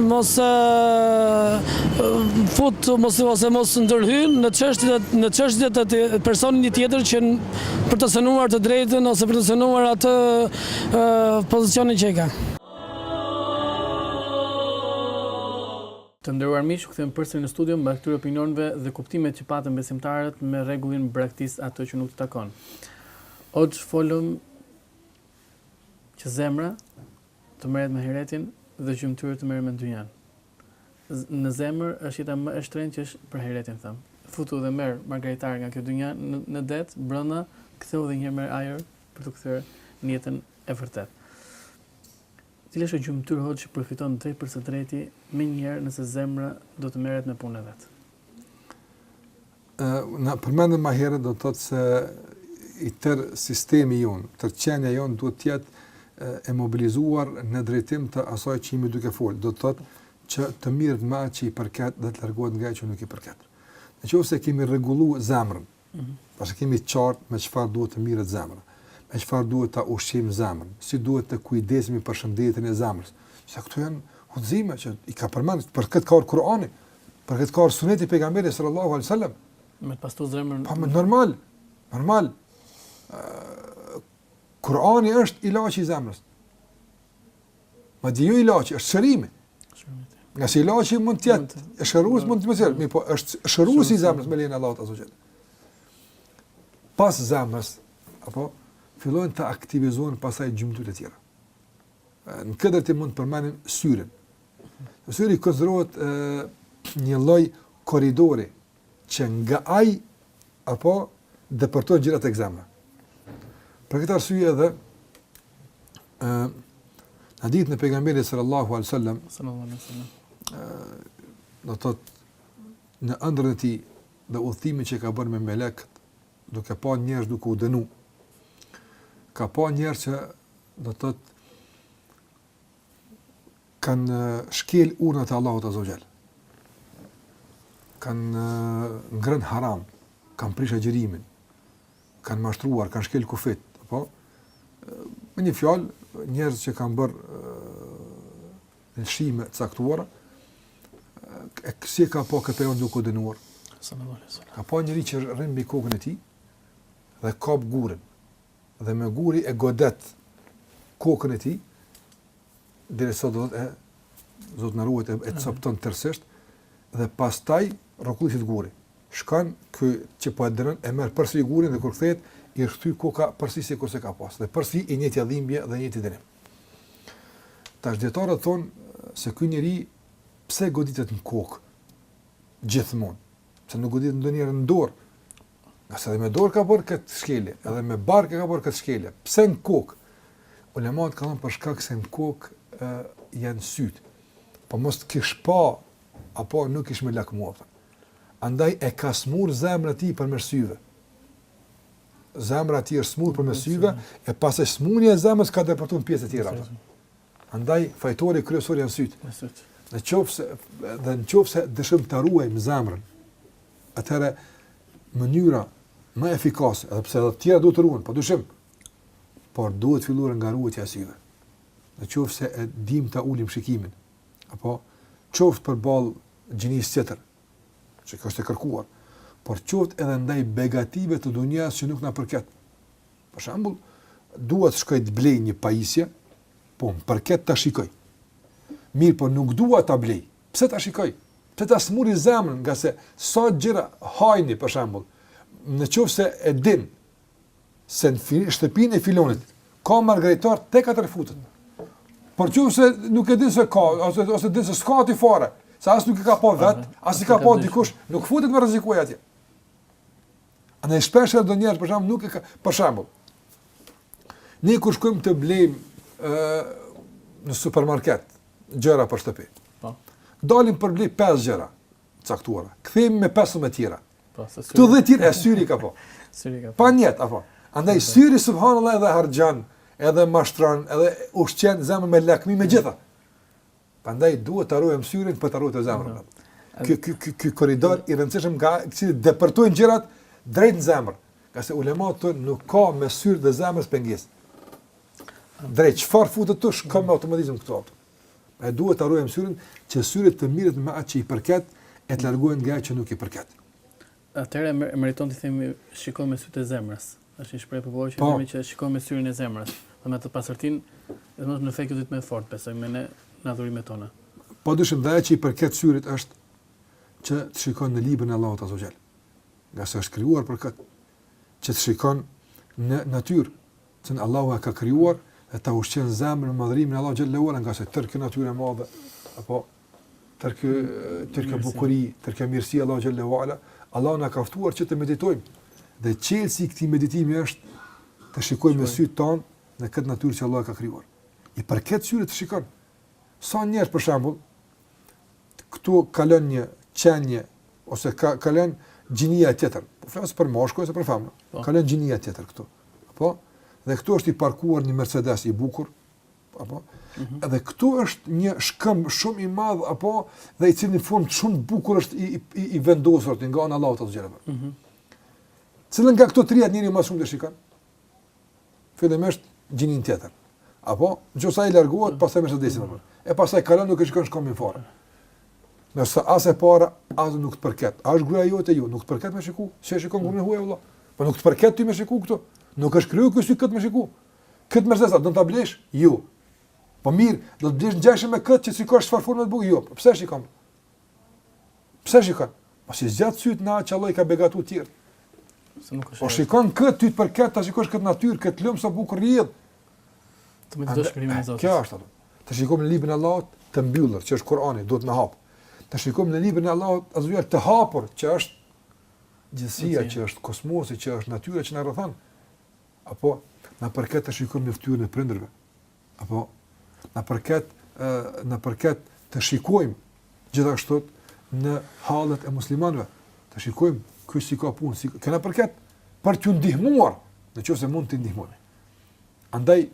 mos fut mos ose mos ndërhy në çështjet në çështjet e personit një tjetër që për ta cenuar të drejtën ose për ta cenuar atë pozicionin që e ka. Të nderuar miq, u kthyem përsëri në studio mbas këtyre opinionëve dhe kuptimet që patën besimtarët me rregullin braktis atë që nuk të takon. Hoxhë folëm që zemra të merret me ahiretin dhe gjymtyrët të merren me dynjan. Në zemër është jeta më e shtrenjtë që është për ahiretin themi. Futu dhe merr margaritar nga kjo dynja në, në det, brenda, kthehu dhe një herë merr ajër për të kthyer në jetën e vërtetë. Cili është gjymtyri hoxhë që përfiton drejtpërsëdrejti menjëherë nëse zemra do të merret me punën e vet. Ne përmendëm më herët do të thotë se i tërë sistemi jonë, tërë qenia jonë duhet të jetë e mobilizuar në drejtim të asaj që jemi duke fol. Do të thotë që të mirret me atë që i përket dhe të largohet nga ajo që nuk i përket. Në qoftë se kemi rregullu zemrën, Pasi kemi të qartë me çfarë duhet të mirret zemra, me çfarë duhet ta ushqejmë zemrën, si duhet të kujdesemi për shëndetin e zemrës. Se këto janë udhëzime që i ka përmend për këtë ka Kur'ani, për këtë ka Suneti i pejgamberit sallallahu alajhi wasallam. Me pastu zemrën. Po normal. Normal. Kur'ani është ilaçi i zemrës. Madje jo ilaçi, është shërimi. Ngase ilaçi mund të jetë, e shërues mund të mos jetë, mirëpo është shërues i zemrës me lejnë e Allahut Azza we Xhel. Pas zemrës, apo, fillojnë të aktivizohen pastaj gjymtyrët e tjera. Në këtë drejtim mund të përmendim syrin. Syri konsiderohet një lloj korridori, që nga ai apo depërtojnë gjëra tek zemra. Për këtë arsye edhe ë në hadithin e pejgamberit sallallahu alaihi wasallam sallallahu alaihi wasallam ë do të thotë në ëndrrën e tij dhe udhëtimin që ka bërë me melekët duke pa njerëz duke u dënu ka pa njerëz që do të thotë kanë shkel urdhnat e Allahut Azza Jall. Kanë ngrën haram, kanë prishë agjërimin, kanë mashtruar, kanë shkel kufijt, apo? Me një fjalë, njerëz që kanë bërë lëshime të caktuara, e kështu i ka pa këta duke u dënuar? Ka pa njëri që rrin mbi kokën e tij dhe kap gurin. dhe me gurin e godet kokën e tij derisa do të thotë Zoti na ruajt e copton tërësisht dhe pastaj rrokulliset guri. Shkon ky që po e dënon e merr përsëri gurin dhe kur kthehet i rikthehet koka përsëri sikurse ka pas dhe përsëri e njëjta dhimbje dhe i njëjti dënim. Tash dijetarët thonë se ky njeri pse goditet në kokë gjithmonë Pse nuk goditet ndonjëherë në dorë? Ngase dhe me dorë ka bërë këtë shkelje, edhe me bark ka bërë këtë shkelje. Pse në kokë? Ulemat kanë thënë për shkak se në kokë janë sytë. Po mos të kish pa, apo nuk kish me lakmua. Andaj e ka smurë zemrën e tij përmes syve. Zemra e tij është smurë përmes syve, e pastaj smundja e zemrës ka depërtu në pjesë të tjera. Andaj fajtori kryesor janë sytë. Në sytë. Në qoftë se dhe në qoftë se dëshëm të ruajmë zemrën, atëherë mënyra më efikase, edhe pse edhe të tjera duhet të ruhen, pa dyshim. Por duhet filluar nga ruajtja e syve. Në qoftë se e dim ta ulim shikimin, apo qoftë përballë gjinisë tjetër, që kjo është e kërkuar, por qoftë edhe ndaj begative të dunjas që nuk na përkasin. Për shembull, dua të shkoj të blej një pajisje, po më përket ta shikoj. Mirëpo nuk dua ta blej. Pse ta shikoj? Pse ta smuri zemrën, ngase sa gjëra hajni për shembull, në qoftë se e din se në shtëpinë e filanit ka margaritar tek ajo futet. Por në qoftë se nuk e din se ka, ose ose din se s'ka aty fare, se as nuk e ka pa vet, as i ka pa dikush, nuk futet me rreziku atje. Andaj shpesh edhe njeriu për shembull nuk e ka, për shembull. Ne kur shkojmë të blejmë ë në supermarket gjëra për shtëpi. Po. Dalim për të ble pesë gjëra të caktuara. Kthehemi me pesëmbëdhjetë tjera. Po, se syri. Këto 10 tjera i syri ka pa. Syri ka. Po. Pa nijet apo. Andaj syri subhanallahu edhe harxhon, edhe mashtron, edhe ushqen zemrën me lakmi me të gjitha. Prandaj duhet ta ruajmë syrin për ta ruajtur zemrën. Ky ky ky ky korridor i rëndësishëm nga i cili depërtojnë gjërat drejt në zemër. Ngase ulemat thonë nuk ka mes syrit dhe zemrës pengesë. Drejt, çfarë futet të shkon me automatizëm këtu aty. E duhet ta ruajmë syrin që syri të merret me atë që i përket e të largohet nga ajo që nuk i përket. Atëherë meriton të themi shikon me sytë e zemrës. Është një shprehje popullore që, po, themi që shikon me syrin e zemrës. Dhe me atë pastërtinë, e në fakt duhet më fort, besoj me qenë në adhurimet tona. Pa dyshim dhe ajo që i përket syrit është që të shikon në librin e Allahut azze ve xhel. Ngase është krijuar për këtë, që të shikon në natyrë, që Allahu e ka krijuar, e ta ushqen zemrën me madhërimin e Allahut xhel-le ve ala, ngase tërë kjo natyrë e madhe, apo Tërë kjo, tërë kjo bukuri, tërë kjo mirësi e Allahut xhel-le ve ala, Allahu na ka ftuar që të meditojmë. Dhe çelësi i këtij meditimi është të shikojmë me sytë tanë në këtë natyrë që Allahu ka krijuar. I përket syrit të shikon. Sa njerëz për shembull këtu kalon një qenie ose ka kalon gjinia tjetër. Po flas për mashkull ose për femër. Po. Kalon gjinia tjetër këtu. Po. Dhe këtu është i parkuar një Mercedes i bukur, apo mm -hmm. edhe këtu është një shkëmb shumë i madh apo dhe i cili në fund shumë bukur është i i, i vendosur ti nga ana Allahut azze ve xhel. Mhm. Mm Cilën nga këto tria njeri më shumë e shikon? Fillimisht gjinin tjetër. Apo nëse ai largohet, pastaj Mercedesin. Mm -hmm. E pastaj kalon nuk e shikon shkëmbin fare. Nëse as e para as nuk të përket. A është gruaja jote jo, nuk të përket me shiku. Si e shikon mm -hmm. gruan e huaj vëlla? Po nuk të përket ty me shiku këtu. Nuk është kriju ky sy kët me shiku. Këtë Mercedes a don ta blesh? Jo. Po mirë, do të blesh ngjashëm me këtë që shikosh çfarë forme të bukur. Jo, po pse shikon? Pse shikon? Pse i zgjat syt në atë që Allahu i ka begatu të tjerë. Se nuk është. Po shiko këtë ty të përket ta shikosh këtë natyrë, këtë lum sa bukur rrjedh. Të meditosh krijimin e Zotit. Kjo është atë. Të shikojmë në librin e Allahut të mbyllur, që është Kurani, duhet ta hapim. Të shikojmë në librin e Allahut xhel të hapur, që është gjithësia, që është kosmosi, që është natyra që na rrethon. Apo, na përket të shikojmë në fytyrën e prindërve. Apo, na përket, na përket të shikojmë gjithashtu në hallet e muslimanëve. Të shikojmë kush si i ka punët, çka na përket për t'ju ndihmuar, në qoftë mund t'i ndihmojmë. Andaj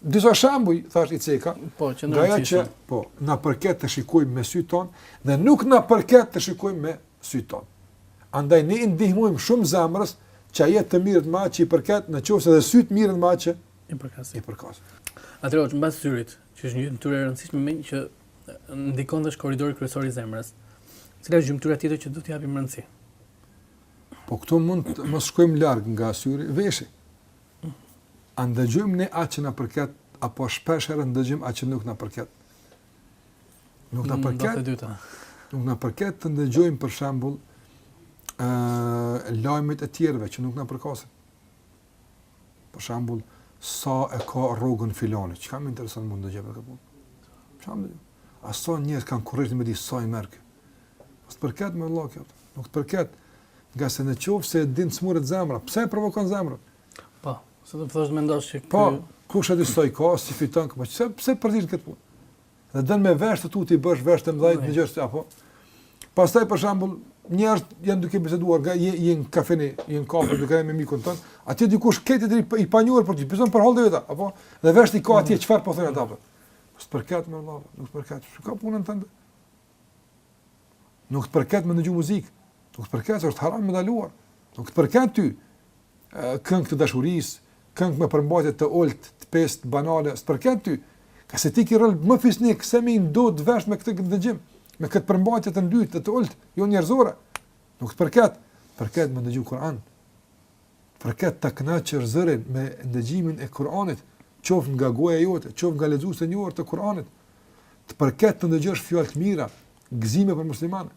disa shembuj thash i ceka, po që na përket, po na përket të shikojmë me sytë tonë dhe nuk na përket të shikojmë me sytë tonë. Andaj ne i ndihmojmë shumë zemrës që ajo të mirret me atë që i përket, në qoftë se edhe sytë mirren me atë që i përkasin. I përkasin. Atëherë tash mbas syrit, që është një gjymtyrë e rëndësishme meqë ndikon dhe është korridori kryesor i zemrës. Cila është gjymtyra tjetër që do t'i japim rëndësi? Po këtu mund të mos shkojmë larg nga syri, veshi. A ndëgjojmë ne atë që na përket apo shpesh herë ndëgjojmë atë që nuk na përket? Nuk na përket dyta. Nuk na përket të ndëgjojmë për shembull ë lajmet e tjerëve që nuk na përkasin. Për shembull, sa e ka rrogën filani, çka më intereson mu të dëgjoj për këtë. Për shembull, a sa njerëz janë kureshtarë me di sa i merr. Po s'të përket more vëlla kjo. Nuk të përket. Ngase në qoftë se e din të smuret zemra, pse e provokon zemrën? Po, se do të thush mendosh se po kush e di sa i ka si i fiton këto, po pse pse të përket kjo punë? Dhe don me veshët tu t'i bësh veshët të mëdhaj të ndëgjosh apo. Pastaj për shembull, njerëz janë duke biseduar, ja je në kafene, je në kafe duke me mikun tënd, aty dikush tjetri i panjohur për ti, bisedon për hallet e veta, apo dhe veshët i ke atje çfarë po thonë ata. Po. S't'përket more vëlla, nuk t'përket. Shiko punën tënde? Nuk të përket me ndëgju muzikë. Nuk të përket, është haram e ndaluar. Nuk të përket ty këngë të dashurisë, këngë me përmbajtje të ult, të pist, banale, s'të përket ty. Ngase ti ki rol më fisnik, se me i ndot vesht me këtë ndëgjim, me këtë përmbajtje të ndytë dhe të ult, jo njerëzore. Nuk të përket, t'përket me ndëgju Kur'an. Përket ta kënaqësh zërin me ndëgjimin e Kur'anit, qoftë nga goja jote, qoftë nga lexuesit e njohur të Kur'anit. Të përket të ndëgjosh fjalë të mira, gëzime për muslimanë.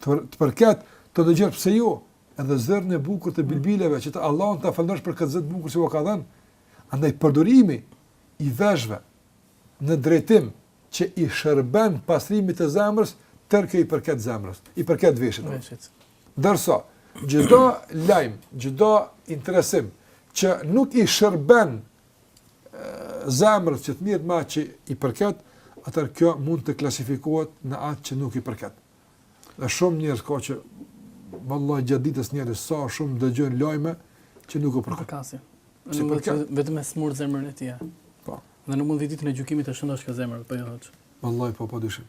Të, të përket të ndëgjosh pse jo, edhe zërin e bukur të bilbileve që të Allahun ta falënderosh për këtë zë të bukur që u ka dhënë. Andaj përdorimi i veshëve në drejtim që i shërben pastrimit të zemrës, tërkë i përket zemrës, i përket veshit. Ndërsa, çdo lajm, çdo interesim që nuk i shërben zemrës që të mirë me atë që i përket, atëherë kjo mund të klasifikohet në atë që nuk i përket. Dhe shumë njerëz ka që, vallahi, gjatë ditës njerëz, sa shumë dëgjojnë lajme që nuk i përket. Përkasin. Si nuk përket. Vetëm e smurë zemrën e tij. Po. Dhe nuk mund vitit në gjukimit e shëndosh ka zemrën, për po jo hoqë. Vallahi, po, pa dyshim.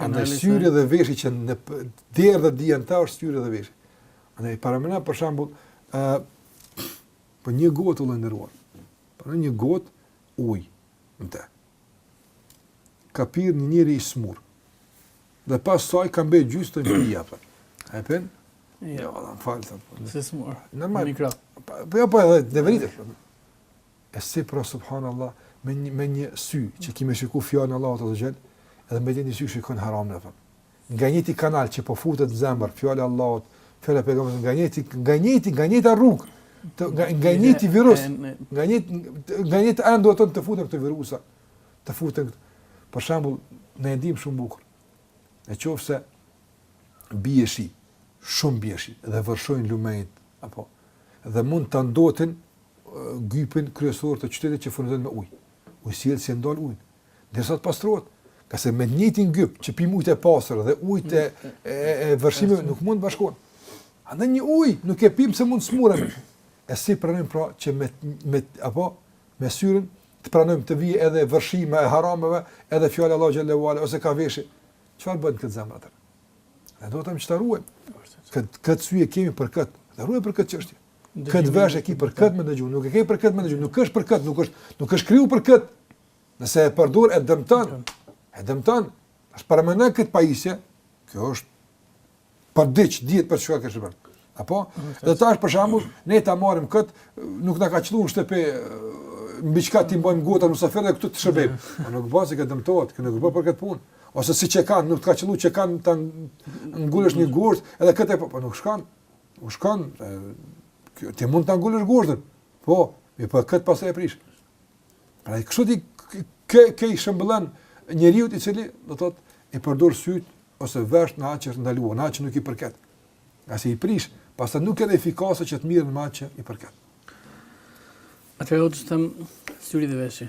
Andaj syri dhe veshi që janë derë dhe dhja në ta është syri dhe veshi. Andaj paramendo për shambull, uh, për një gotë të lëndëruar, për një gotë uj në te. Ka pirë një njëri i smur, dhe pas saj ka mbe gjysmë të një pija, për. A e pin? Ja, jo, dhe më falë, të për. Se smur, në mikrop. Po, jo, po, dhe, dhe veritë, për. E si pra subhanallah, me një me një sy që ki me shiku fjalën e Allahut azza wa jall, edhe me tjetrin sy shikon haramin atë. Nga njëti kanal që po futet në zemër fjala e Allahut, fjala e pejgamberit, nga njëti, nga njëti, nga e njëjta rrugë, të, nga, nga njëti virus, nga njëti, nga njëti anë duhet të futen këto virusa, të futen këto. Për shembull, ne e dimë shumë bukur. Në qoftë se bie shi, shumë bie shi dhe vërshojnë lumenjt apo dhe mund të ndotin gypin kryesor të qytetit që furnizon me ujë. Ujësjellësi e ndal ujin derisa të pastrohet. Se me të njëjtin gyp që pim ujë të pastër dhe ujë të vërshimit nuk mund të bashkohen. Andaj një ujë nuk e pim se mund të smuren. E si pranojmë pra që me me apo me syrin të pranojmë të vijë edhe vërshime e harameve, edhe fjala e Allahut xhelle ve ala ose ka veshë. Çfarë bën këtë zemër atëherë? Ne do të thotë me ta ruajt. Këtë këtë sy e kemi për këtë. Dhe ruaj për këtë çështje. Këtë vesh e ki për këtë me ndëgju, nuk e ki për këtë me ndëgju, nuk është për këtë, nuk është, nuk është kriju për këtë. Nëse e përdur e dëmton, e dëmton. Është paramendo këtë pajisje. Kjo është për diç, dihet për çka është bërë. Apo? Dhe tash për shembull, ne ta marrim kët, nuk na ka qëlluar në shtëpi mbi çka ti bëjmë gota në sofër këtu të shërbim. Po nuk bën se kjo dëmtohet, kjo nuk bën për këtë punë. Ose si çekan, nuk të ka qëlluar çekan ta ngulësh një gozhdë, edhe këtë po, po nuk shkon. U shkon, ti mund ta ngulësh gozhdën, po, mirëpo këtë pastaj e prish. Pra kështu ti ke, ke, i shëmbëllen njeriut i cili, do të thotë, i përdor sytë ose vesht në atë që është ndaluar, në atë që nuk i përket. Ngase i prish, pastaj nuk i ke efikase që të mirën në atë që i përket. Atëherë, do të them, syri dhe veshi.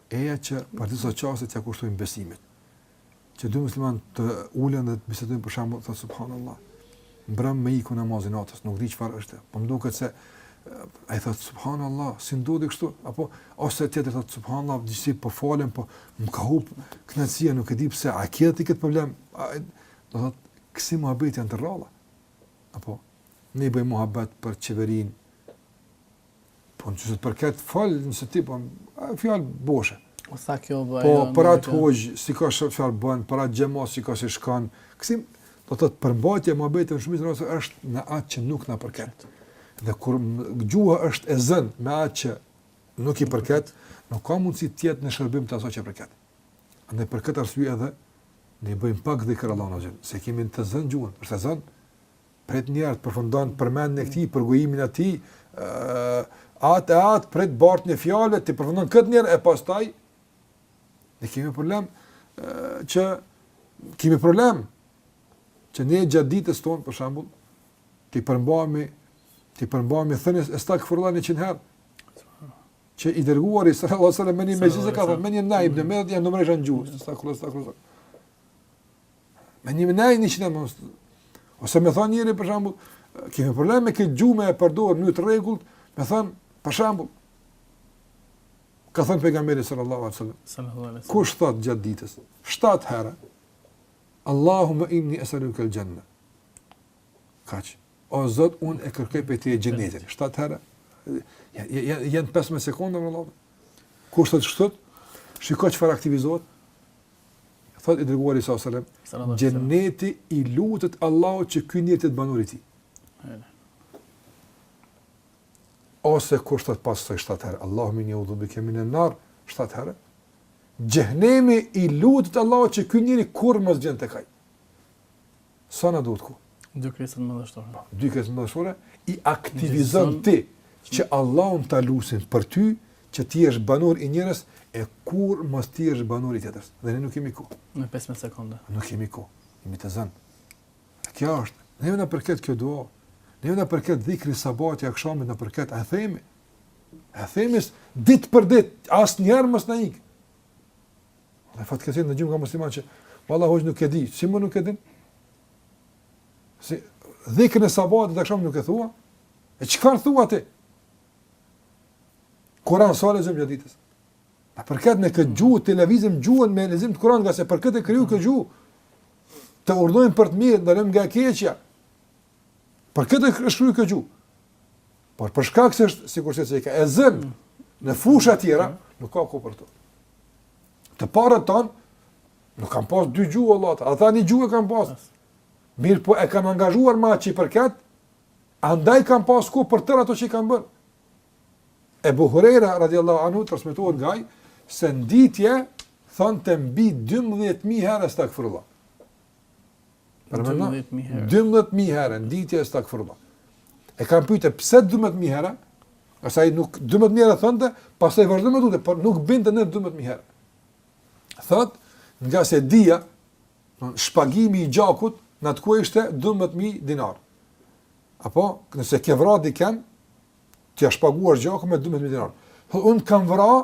Eja që për disa çaste t'ia kushtojmë besimit. Që dy musliman të ulen dhe të bisedojnë për shembull thot subhanallah. Mbram me iku namazi i natës, nuk di çfarë është. Po duket se ai thot subhanallah, si ndodhi kështu? Apo ose tjetri thot subhanallah, disi po falem, po më ka humb kënaqësia, nuk e di pse, a ke ti këtë problem? A, do thot kësi muhabete janë të rralla. Apo ne bëjmë muhabet për qeverinë, Po në qoftë se të përket fjalë, nëse ti, po, fjalë boshe. O tha kjo bëjë. Po, jo, për atë hoxhë, çka, çfarë bën, për atë xhemat, çka, si, çka ka. Kësi, do të thotë, përmbajtja e muhabetit në shumicën e rasteve është në atë që nuk na përket. Dhe kur gjuha është e zënë me atë që nuk i përket, nuk ka mundësi të jetë në shërbim të asaj që përket. Andaj për këtë arsye edhe, ne bëjmë pak dhikër Allahun azze ue xhel, se e kemi të zënë gjuhën, është e zënë, Prit një herë të përfundoj përmendjen e këtij, përgojimin e atij, ë atë e atë prit bart një fjalë ta përfundoj këtë një herë e pastaj ne kemi problem që kemi problem që ne gjatë ditës sonë për shembull t'i përmbahemi t'i përmbahemi thënies estagfirullah 100 herë që i dërguari sallallahu alaihi wasallam me një mëzë ka thënë me një naib në mëdhja numëron gjuhë estagfirullah estagfirullah Me një mënaj një qënë mos. Ose me thënë njeri, për shembull, kemi problem me këtë gjuhë me e përdorë në të rregullt, me thënë, për shembull, ka thënë pejgamberi sallallahu alaihi wasallam. Kush thot gjatë ditës 7 herë Allahumma inni as'aluka al-janna. Kaq? O Zot, un e kërkoj prej teje xhenetin. 7 herë. Ja ja janë 15 sekonda më lodh. Kush thot kështu? Shikoj çfarë aktivizohet. thotë i dërguari alejhi selam, xheneti i lutet Allahut që ky njeri të jetë banor i tij. Ose kush thotë pas saj shtatë herë, Allahumma inni audhu bika min an-nar, shtatë herë. Xhehenemi i lutet Allahut që ky njeri kurrë mos të gjendet tek ai. sa na duhet kohë? Dy krijesa madhështore. Po, dy krijesa madhështore i aktivizon ti që Allahun ta lusin për ty që të jesh banor i njërës e kurrë mos të jesh banor i tjetrës. Dhe ne nuk kemi kohë. Në 15 sekonda. Nuk kemi kohë. Jemi të zënë. E kjo është. Neve na përket kjo dua. Neve na përket dhikri i sabahit e akshamit na përket. A e themi. A e themi dit për dit. Asnjëherë mos na ikë. Për fatkeqësi në xhuma ka musliman që vallah hoxhë nuk e di, si bre nuk e din? Si dhikrin e sabahit akshamit nuk e thua? E çfarë thua ti? Kur'an sa lexojmë gjatë ditës. A i përket kësaj gjuhe të lëvizim gjuhën me lexim të Kur'an ngase për këtë e krijoi këtë gjuhë. Të urdhërojmë për të mirë, ndalojmë nga e keqja. Për këtë është kriju kjo gjuhë. Por për shkak se është sikur se e ka e zënë në fusha të tjera, nuk ka kohë për to. Të parët tanë nuk kanë pas dy gjuhë vallah, ata një gjuhë kanë pas. Mirëpo e kanë angazhuar me atë që i përket, andaj kanë pas kohë për tërë ato që i kanë bërë. Ebu Hurejra, radiallahu anhu, transmetohet nga ai, se në ditë thoshte mbi 12.000 herë estagfirullah. 12000 herë. 12000 herë në ditë estagfirullah. E kanë pyetë pse 12000 herë? Ose ai nuk 12000 herë thoshte, pastaj vazhdonte më tutje, por nuk binte nën 12000 herë. Thotë, ngase dija, domethënë shpagimi i gjakut në atë kohë ishte 12000 dinar. Apo, nëse ke vrarë dikënd, t'ia shpaguar gjakun me 12000 dinar. Thotë, unë kam vrarë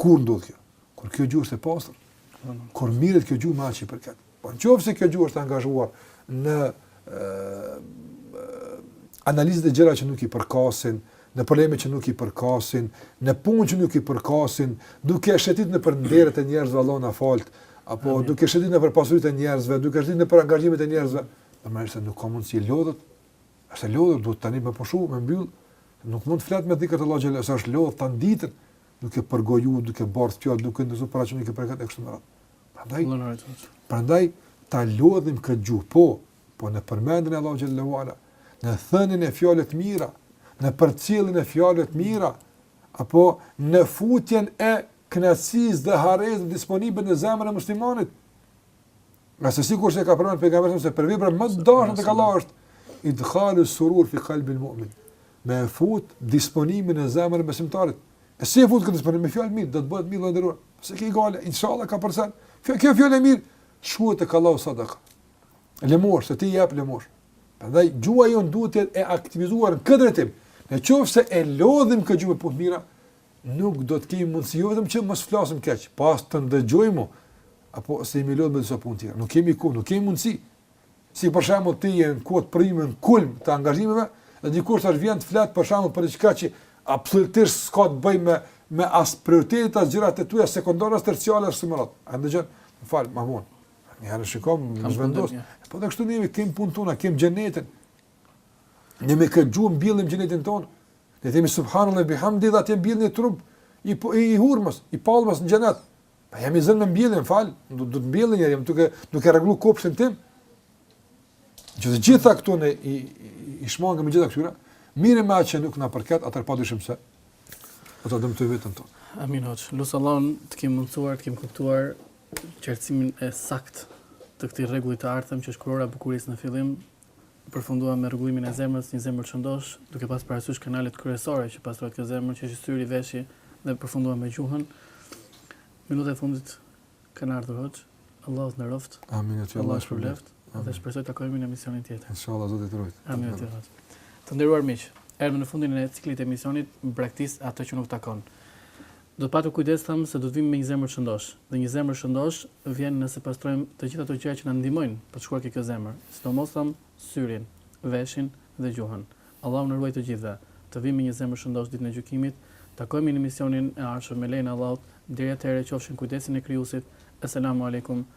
Kur ndodh kjo? Kur kjo gjuhë është e pastër, kur mirret kjo gjuhë me atë që i përket. Po në qofë se kjo gjuhë është angazhuar në analizët e gjërave që nuk i përkasin, në probleme që nuk i përkasin, në punë që nuk i përkasin, duke shetit nëpër nderet e njerëzve, Allahu na faltë, apo Amin. duke shetit nëpër pasuritë e njerëzve, duke shetit nëpër angazhimet e njerëzve, domethënë nuk ka mundësi, lodhet Është e lodhur, duhet tani me pushu, me u mbyll. Nuk mund të flet me dhikër të Allahut xhelehu, është lodhur tanë ditën, duke përgoju, duke bartë fjalë, duke ndërhy atje që nuk i përket e kështu me radhë. Prandaj, prandaj ta lodhim këtë gjuhë, po, po në përmendjen e Allahut xhele ue ala, në thënien e fjalëve të mira, në përcjelljen e fjalëve të mira, apo në futjen e kënaqësisë dhe haresë, disponimit në zemrën e muslimanit. Ngase sikurse ka përmend pejgamberi se prej veprave më të dashura tek Allahu është idkhalu surur fi qalbi almu'min. Me e fut disponimin në zemrën e besimtarit. E si e fut këtë disponim me fjalë të mirë, do të bëhet mirë i nderuar. S'ke gajle, inshallah kapërcen. Kjo kjo fjalë e mirë shkruhet tek Allahu sadaka. Lëmoshë, s'e ke dhënë lëmoshë. Prandaj gjuha jonë duhet të jetë e aktivizuar në këtë drejtim. Në qoftë se e lodhim këtë gjuhë me punë të mira, Nuk do të kemi mundësi jo vetëm që mos flasim keq, po as të ndëgjojmë o, apo, se jemi lodhë me disa punë tjera. Nuk kemi kohë, nuk kemi mundësi. Si për shembull ti je në kokëdhimbje në kulm të angazhimeve, dhe dikush tash vjen të flet për shembull për diqka që absolutisht s'ka të bëjë me, me as prioritetet as gjërat e tua sekondare as terciare e kështu me radhë. A ndëgjon? Më fal, ma vonë. Njëherë shikon, e zhvendos. Po kështu edhe neve, kemë punët tona, kemi xhenetin. Ne me këtë gjuhë mbjellim xhenetin tonë. Ne themi subhanallah e bihamdi dhe atje mbillet një trup i, i, i hurmës, i palmës në xhenet. Pa jam i zënë me mbjellje, fal, do, do të mbjellin njerë, jam duke, duke rregullu kopshtin tim. Që të gjitha këtu ne i, i, i shmangemi gjithë këtyre, merremi me atë që nuk na përket, atëherë pa dyshim se, do të dëmtojmë veten tonë. Amin hoxhë, lus Allahun të kemi mundësuar, të kemi kuptuar qartësimin e saktë të këtij rregullit të artëm që është kurora e bukurisë në fillim, Përfunduam me rregullimin e zemrës, një zemër të shëndoshë, duke pas parasysh kanalet kryesore që pastrojnë këtë zemër, që është syri, veshi dhe përfunduam me gjuhën. Minutat e fundit kanë ardhur hoxhë. Allahu të nderoftë. Amin edhe ty Allahu të shpërbleftë. Dhe shpresoj të takohemi në emisionin tjetër. Inshallah Zoti të ruajtë. Amin edhe ty hoxhë. Të nderuar miq, erdhëm në fundin e ciklit të emisionit Braktis atë që nuk të takon. Duhet patur kujdes thamë se do të vim me një zemër të shëndoshë. Dhe një zemër e shëndoshë vjen nëse pastrojmë të gjitha ato gjëra që na ndihmojnë për të shkuar ke kjo zemër, sidomos thamë syrin, veshin dhe gjuhën. Allahu na ruajtë të gjithëve. Të vim me një zemër të shëndoshë ditën e gjykimit. Takohemi në emisionin e ardhshëm me lejen e Allahut. Deri atëherë qofshi në kujdesin e Krijuesit. Eselamu Alejkum